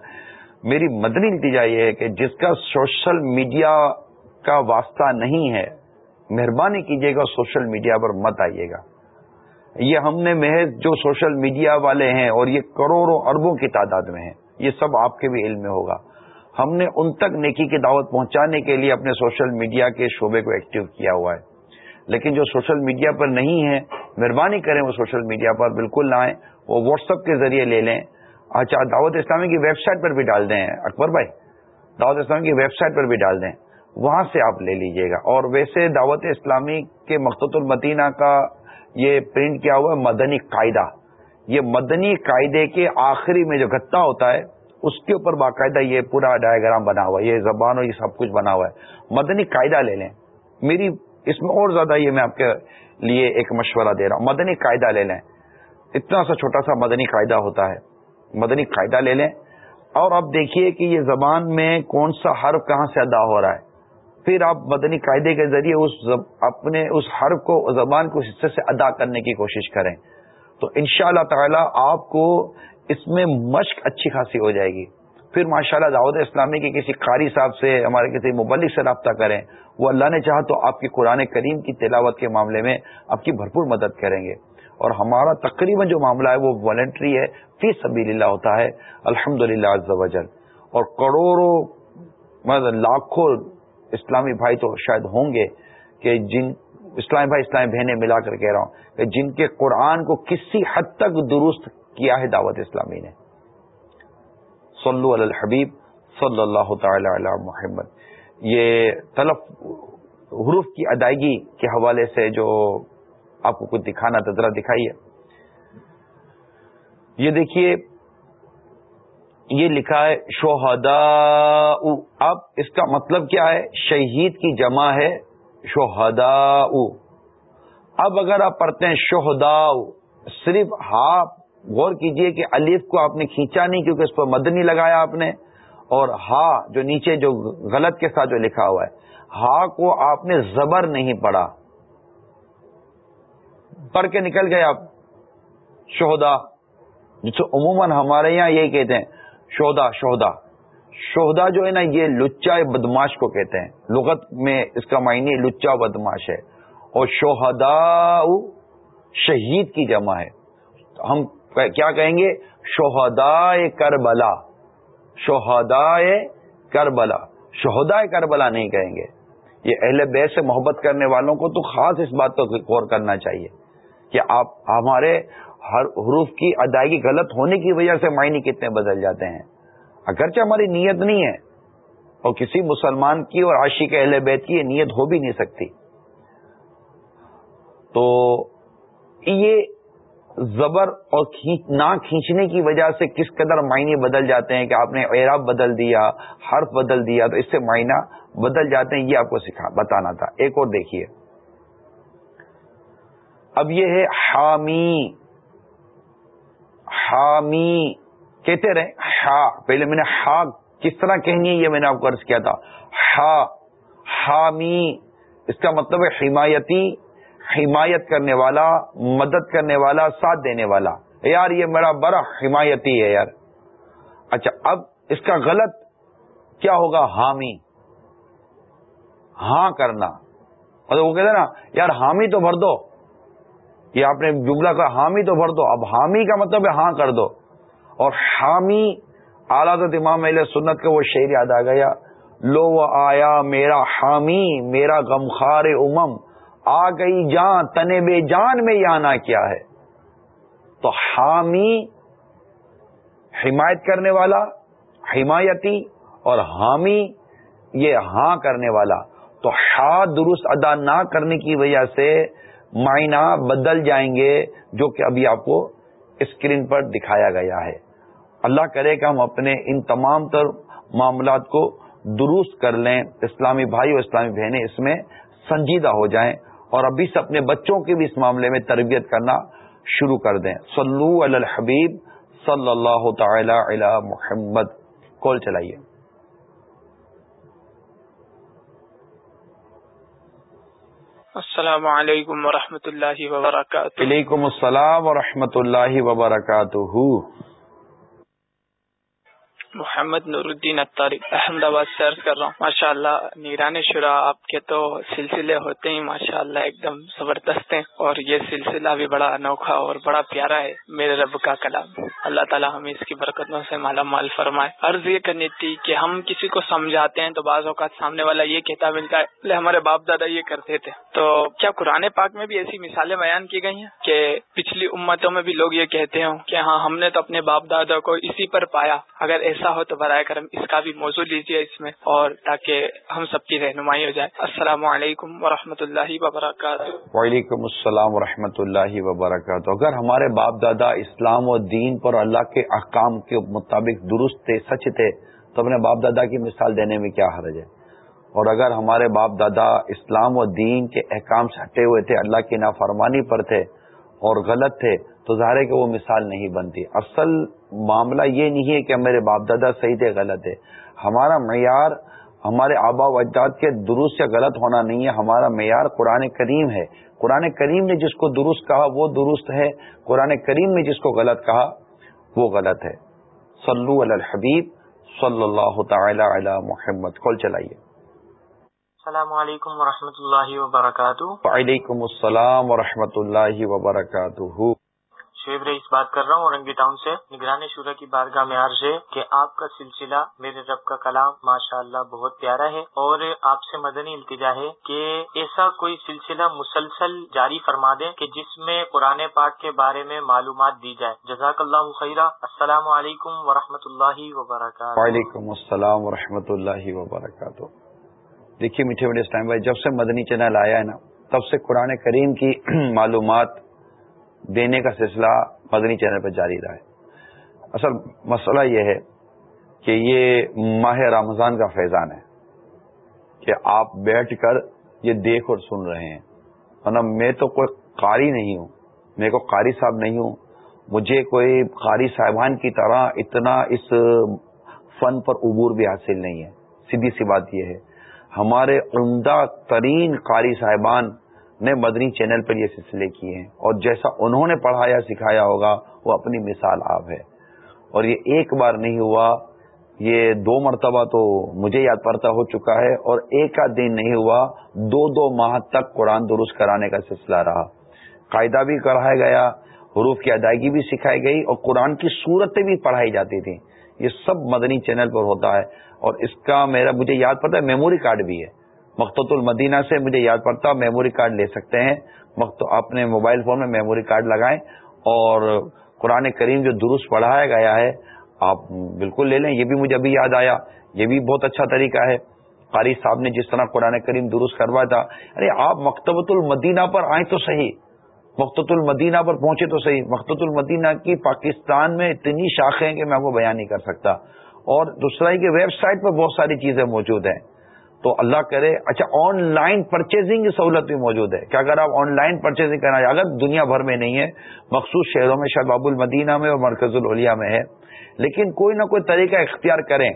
میری مدنی نتیجہ یہ ہے کہ جس کا سوشل میڈیا کا واسطہ نہیں ہے، مہربانی کیجیے گا، سوشل میڈیا پر مت آئیے گا۔ یہ ہم نے محض جو سوشل میڈیا والے ہیں اور یہ کروڑوں اربوں کی تعداد میں ہیں۔ یہ سب آپ کے بھی علم میں ہوگا۔ ہم نے ان تک نیکی کی دعوت پہنچانے کے لیے اپنے سوشل میڈیا کے شعبے کو ایکٹیو کیا ہوا ہے۔ لیکن جو سوشل میڈیا پر نہیں ہے مہربانی کریں وہ سوشل میڈیا پر بالکل نہ آئیں، وہ واٹس ایپ کے ذریعے لے لیں۔ اچھا دعوت اسلامی کی ویب سائٹ پر بھی ڈال دیں اکبر بھائی۔ دعوت اسلامی کی ویب سائٹ پر بھی ڈال دیں۔ وہاں سے آپ لے لیجیے گا۔ اور ویسے دعوت اسلامی کے مقت المدینہ کا یہ پرنٹ کیا ہوا ہے، مدنی قاعدہ۔ یہ مدنی قاعدے کے آخری میں جو گتا ہوتا ہے، اس کے اوپر باقاعدہ یہ پورا ڈائگرام بنا ہوا ہے، یہ زبان اور یہ سب کچھ بنا ہوا ہے۔ مدنی قاعدہ لے لیں۔ میری اس میں اور زیادہ یہ میں آپ کے لیے ایک مشورہ دے رہا ہوں۔ مدنی قاعدہ لے لیں۔ اتنا سا چھوٹا سا مدنی قاعدہ ہوتا ہے۔ مدنی قاعدہ لے لیں۔ اور اب دیکھیے کہ یہ زبان میں کون سا حرف کہاں سے ادا ہو رہا ہے۔ پھر آپ مدنی قاعدے کے ذریعے اس اپنے اس حرف کو، زبان کو حصے سے ادا کرنے کی کوشش کریں۔ تو ان شاء اللہ تعالی آپ کو اس میں مشق اچھی خاصی ہو جائے گی۔ پھر ماشاء اللہ دعوت اسلامی کے کسی قاری صاحب سے، ہمارے کسی مبلک سے رابطہ کریں، وہ اللہ نے چاہا تو آپ کی قرآن کریم کی تلاوت کے معاملے میں آپ کی بھرپور مدد کریں گے۔ اور ہمارا تقریباً جو معاملہ ہے وہ والنٹری ہے، فی سبیل اللہ ہوتا ہے الحمد للہ اور کروڑوں مطلب لاکھوں اسلامی بھائی تو شاید ہوں گے کہ جن اسلامی بھائی اسلامی بہنیں ملا کر کہہ رہا ہوں کہ جن کے قرآن کو کسی حد تک درست کیا ہے دعوت اسلامی نے۔ صلو علی الحبیب، صلی اللہ تعالی علی محمد۔ یہ طلب حروف کی ادائیگی کے حوالے سے جو آپ کو کچھ دکھانا تھا، ذرا دکھائیے۔ یہ دیکھیے، یہ لکھا ہے شہدا اب اس کا مطلب کیا ہے؟ شہید کی جمع ہے۔ شہدا اب اگر آپ پڑھتے ہیں شہدا صرف ہا غور کیجیے کہ الف کو آپ نے کھینچا نہیں کیونکہ اس پر مدنی لگایا آپ نے، اور ہا جو نیچے جو غلط کے ساتھ جو لکھا ہوا ہے، ہا کو آپ نے زبر نہیں پڑھا۔ پڑھ کے نکل گئے آپ، شہدا۔ جسے عموماً ہمارے یہاں یہی کہتے ہیں شودا شہدا۔ شہدا جو ہے نا، یہ لچا بدماش کو کہتے ہیں۔ لغت میں اس کا معنی لچا بدماش ہے۔ اور شہدا شہید کی جمع ہے۔ ہم کیا کہیں گے؟ شہدا کربلا۔ شہدا کربلا۔ شہدا کربلا نہیں کہیں گے۔ یہ اہل بیت سے محبت کرنے والوں کو تو خاص اس بات پر غور کرنا چاہیے کہ آپ، ہمارے ہر حروف کی ادائیگی غلط ہونے کی وجہ سے معنی کتنے بدل جاتے ہیں۔ اگرچہ ہماری نیت نہیں ہے، اور کسی مسلمان کی اور عاشق اہل بیت کی یہ نیت ہو بھی نہیں سکتی۔ تو یہ زبر اور نہ کھینچنے کی وجہ سے کس قدر معنی بدل جاتے ہیں کہ آپ نے اعراب بدل دیا، حرف بدل دیا، تو اس سے معنی بدل جاتے ہیں، یہ آپ کو سکھا، بتانا تھا۔ ایک اور دیکھیے۔ اب یہ ہے حامی۔ حامی۔ کہتے رہے، ہا. پہلے میں نے ہا کس طرح کہنی ہے یہ میں نے آپ کو عرض کیا تھا۔ ہا حامی اس کا مطلب ہے حمایتی، حمایت کرنے والا، مدد کرنے والا، ساتھ دینے والا۔ یار، یہ میرا بڑا حمایتی ہے یار۔ اچھا اب اس کا غلط کیا ہوگا؟ حامی ہاں کرنا۔ مطلب وہ کہتے نا، یار حامی تو بھر دو۔ یہ آپ نے جملہ کا حامی تو بھر دو۔ اب حامی کا مطلب ہے ہاں کر دو۔ اور حامی اعلیٰ امام علیہ سنت کا وہ شعر یاد آ گیا۔ لو و آیا میرا حامی، میرا غمخار امم، آ گئی جان، تنے بے جان میں یہ آنا کیا ہے؟ تو حامی حمایت کرنے والا، حمایتی اور حامی یہ ہاں کرنے والا۔ تو ہا درست ادا نہ کرنے کی وجہ سے معنی بدل جائیں گے، جو کہ ابھی آپ کو اسکرین پر دکھایا گیا ہے۔ اللہ کرے کہ ہم اپنے ان تمام تر معاملات کو درست کر لیں اسلامی بھائی اور اسلامی بہنیں اس میں سنجیدہ ہو جائیں اور ابھی سے اپنے بچوں کی بھی اس معاملے میں تربیت کرنا شروع کر دیں۔ صلو علی الحبیب صلی اللہ تعالی علی محمد۔ کال چلائیے۔ السلام علیکم ورحمۃ اللہ وبرکاتہ۔ وعلیکم السلام ورحمۃ اللہ وبرکاتہ۔ محمد نور الدین اتاری احمد آباد سے عرض کر رہا ہوں۔ ماشاء اللہ نیران شرا آپ کے تو سلسلے ہوتے ہی ماشاء اللہ ایک دم زبردست ہیں۔ اور یہ سلسلہ بھی بڑا انوکھا اور بڑا پیارا ہے، میرے رب کا کلام۔ اللہ تعالیٰ ہمیں اس کی برکتوں سے مالا مال فرمائے۔ عرض یہ کرنی تھی کہ ہم کسی کو سمجھاتے ہیں تو بعض اوقات سامنے والا یہ کہتا ملتا ہے ہمارے باپ دادا یہ کرتے تھے۔ تو کیا قرآن پاک میں بھی ایسی مثالیں بیان کی گئی ہیں کہ پچھلی امتوں میں بھی لوگ یہ کہتے ہوں کہ ہاں ہم نے تو اپنے باپ دادا کو اسی پر پایا۔ اگر ایسا ایسا ہو تو برائے کرم اس کا بھی موضوع لیجیے اس میں اور تاکہ ہم سب کی رہنمائی ہو جائے۔ السلام علیکم ورحمۃ اللہ وبرکاتہ۔ وعلیکم السلام و اللہ وبرکاتہ۔ اگر ہمارے باپ دادا اسلام و دین پر اللہ کے احکام کے مطابق درست تھے، سچ تھے، تو اپنے باپ دادا کی مثال دینے میں کیا حرج ہے؟ اور اگر ہمارے باپ دادا اسلام و دین کے احکام سے ہٹے ہوئے تھے، اللہ کی نافرمانی پر تھے اور غلط تھے، تو ظاہر ہے کہ وہ مثال نہیں بنتی۔ اصل معاملہ یہ نہیں ہے کہ میرے باپ دادا صحیح تھے غلط ہے ہمارا معیار ہمارے آبا و اجداد کے درست یا غلط ہونا نہیں ہے ہمارا معیار قرآن کریم ہے۔ قرآن کریم نے جس کو درست کہا وہ درست ہے قرآن کریم نے جس کو غلط کہا وہ غلط ہے۔ صلو علی الحبیب صلی اللہ تعالی علی محمد۔ کل چلائیے۔ السلام علیکم ورحمۃ اللہ وبرکاتہ۔ وعلیکم السلام ورحمۃ اللہ وبرکاتہ۔ شیب رئیس بات کر رہا ہوں، اورنگی ٹاؤن سے۔ نگرانی شورا کی بارگاہ میں عرض ہے کہ آپ کا سلسلہ میرے رب کا کلام ماشاء اللہ بہت پیارا ہے، اور آپ سے مدنی التجا ہے کہ ایسا کوئی سلسلہ مسلسل جاری فرما دیں کہ جس میں قرآن پاک کے بارے میں معلومات دی جائے۔ جزاک اللہ خیرہ السلام علیکم و اللہ وبرکاتہ۔ وعلیکم السلام و اللہ وبرکاتہ۔ دیکھیے میٹھے میٹھے ٹائم بھائی جب سے مدنی چینل آیا ہے نا، تب سے قرآن کریم کی معلومات دینے کا سلسلہ مدنی چینل پہ جاری رہا ہے۔ اصل مسئلہ یہ ہے کہ یہ ماہ رمضان کا فیضان ہے کہ آپ بیٹھ کر یہ دیکھ اور سن رہے ہیں۔ ورنہ میں تو کوئی قاری نہیں ہوں، میں کو قاری صاحب نہیں ہوں۔ مجھے کوئی قاری صاحبان کی طرح اتنا اس فن پر عبور بھی حاصل نہیں ہے۔ سیدھی سی بات یہ ہے، ہمارے عمدہ ترین قاری صاحبان نے مدنی چینل پر یہ سلسلے کیے ہیں اور جیسا انہوں نے پڑھایا سکھایا ہوگا، وہ اپنی مثال آپ ہے۔ اور یہ ایک بار نہیں ہوا، یہ دو مرتبہ تو مجھے یاد پڑتا ہو چکا ہے اور ایک کا دن نہیں ہوا، دو دو ماہ تک قرآن درست کرانے کا سلسلہ رہا۔ قاعدہ بھی کرایا گیا، حروف کی ادائیگی بھی سکھائی گئی اور قرآن کی صورتیں بھی پڑھائی جاتی تھیں۔ یہ سب مدنی چینل پر ہوتا ہے اور اس کا میرا، مجھے یاد پڑتا ہے، میموری کارڈ بھی ہے۔ مقت المدینہ سے مجھے یاد پڑتا میموری کارڈ لے سکتے ہیں۔ اپنے موبائل فون میں میموری کارڈ لگائیں۔ اور قرآن کریم جو درست پڑھایا گیا ہے، آپ بالکل لے لیں۔ یہ بھی مجھے ابھی یاد آیا۔ یہ بھی بہت اچھا طریقہ ہے۔ قاری صاحب نے جس طرح قرآن کریم درست کروایا تھا۔ ارے، آپ مکتبۃ المدینہ پر آئیں تو صحیح۔ مقت المدینہ پر پہنچے تو صحیح۔ مقت المدینہ کی پاکستان میں اتنی شاخیں کہ میں آپ کو بیان نہیں کر سکتا۔ اور دوسرا ہی کہ ویب سائٹ پر بہت ساری چیزیں موجود ہیں۔ تو اللہ کرے اچھا آن لائن پرچیزنگ کی سہولت بھی موجود ہے۔ کہ اگر آپ آن لائن پرچیزنگ کرنا چاہیں اگر دنیا بھر میں نہیں ہے، مخصوص شہروں میں، شاید المدینہ میں اور مرکز الولیا میں ہے، لیکن کوئی نہ کوئی طریقہ اختیار کریں۔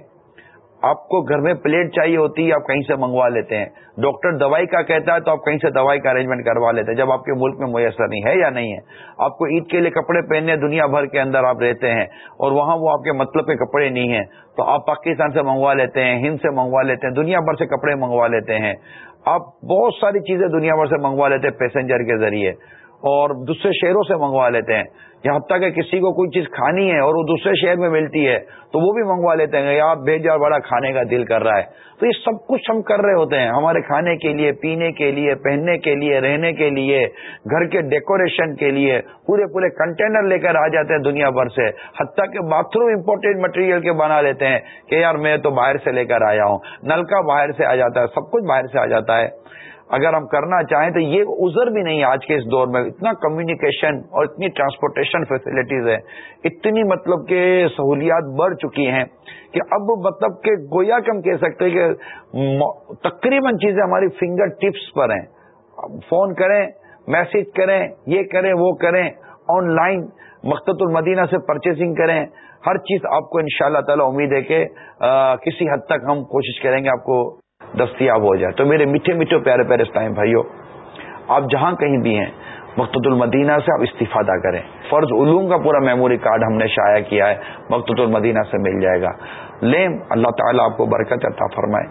آپ کو گھر میں پلیٹ چاہیے ہوتی ہے، آپ کہیں سے منگوا لیتے ہیں۔ ڈاکٹر دوائی کا کہتا ہے تو آپ کہیں سے دوائی کا ارینجمنٹ کروا لیتے ہیں، جب آپ کے ملک میں میسر نہیں ہے یا نہیں ہے۔ آپ کو عید کے لیے کپڑے پہننے دنیا بھر کے اندر آپ رہتے ہیں اور وہاں وہ آپ کے مطلب کے کپڑے نہیں ہیں۔ تو آپ پاکستان سے منگوا لیتے ہیں، ہند سے منگوا لیتے ہیں، دنیا بھر سے کپڑے منگوا لیتے ہیں۔ آپ بہت ساری چیزیں دنیا بھر سے منگوا لیتے ہیں پیسنجر کے ذریعے۔ اور دوسرے شہروں سے منگوا لیتے ہیں۔ یہاں تک کہ کسی کو کوئی چیز کھانی ہے اور وہ دوسرے شہر میں ملتی ہے تو وہ بھی منگوا لیتے ہیں یا آپ بھیج جا بڑا کھانے کا دل کر رہا ہے۔ تو یہ سب کچھ ہم کر رہے ہوتے ہیں ہمارے کھانے کے لیے، پینے کے لیے، پہننے کے لیے، رہنے کے لیے، گھر کے ڈیکوریشن کے لیے، پورے پورے کنٹینر لے کر آ جاتے ہیں دنیا بھر سے۔ حتیٰ کہ باتھ روم امپورٹینٹ مٹیریل کے بنا لیتے ہیں کہ یار میں تو باہر سے لے کر آیا ہوں۔ نل کا باہر سے آ جاتا ہے، سب کچھ باہر سے آ جاتا ہے۔ اگر ہم کرنا چاہیں تو یہ عذر بھی نہیں آج کے اس دور میں، اتنا کمیونیکیشن اور اتنی ٹرانسپورٹیشن فیسلٹیز ہے اتنی مطلب کہ سہولیات بڑھ چکی ہیں کہ اب مطلب کہ گویا کہ ہم کہہ سکتے ہیں کہ تقریباً چیزیں ہماری فنگر ٹپس پر ہیں۔ فون کریں میسج کریں، یہ کریں، وہ کریں آن لائن مقت المدینہ سے پرچیزنگ کریں۔ ہر چیز آپ کو ان شاء اللہ تعالی امید ہے کہ کسی حد تک ہم کوشش کریں گے آپ کو دستیاب ہو جائے۔ تو میرے میٹھے میٹھے پیارے پیارے اسلام بھائیوں آپ جہاں کہیں بھی ہیں مقت المدینہ سے آپ استفادہ کریں۔ فرض علوم کا پورا میموری کارڈ ہم نے شائع کیا ہے مقت المدینہ سے مل جائے گا۔ لیں، اللہ تعالیٰ آپ کو برکت عطا فرمائے۔